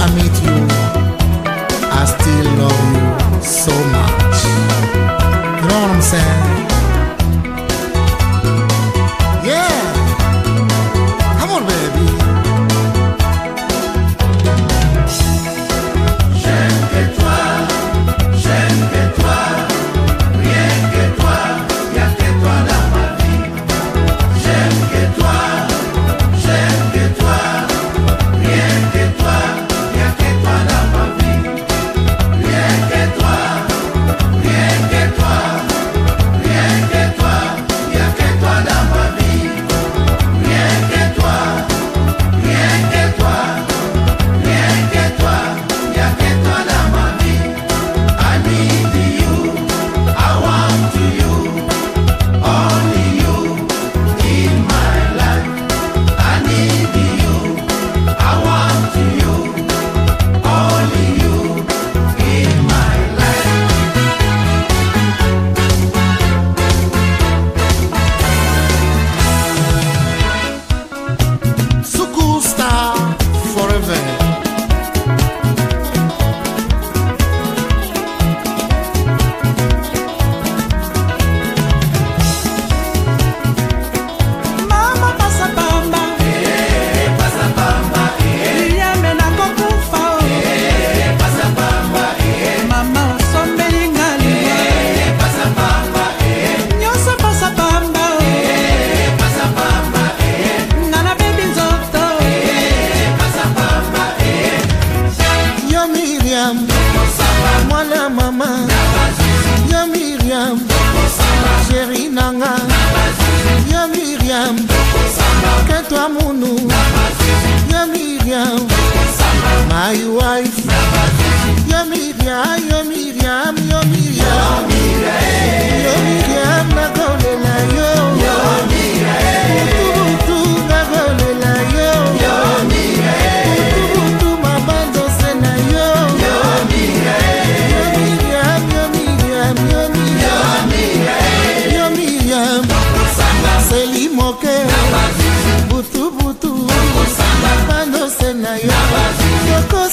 I need. mwana mama ya miriam sheri nanga miriam ketwa miriam my wife miriam ya miriam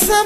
essa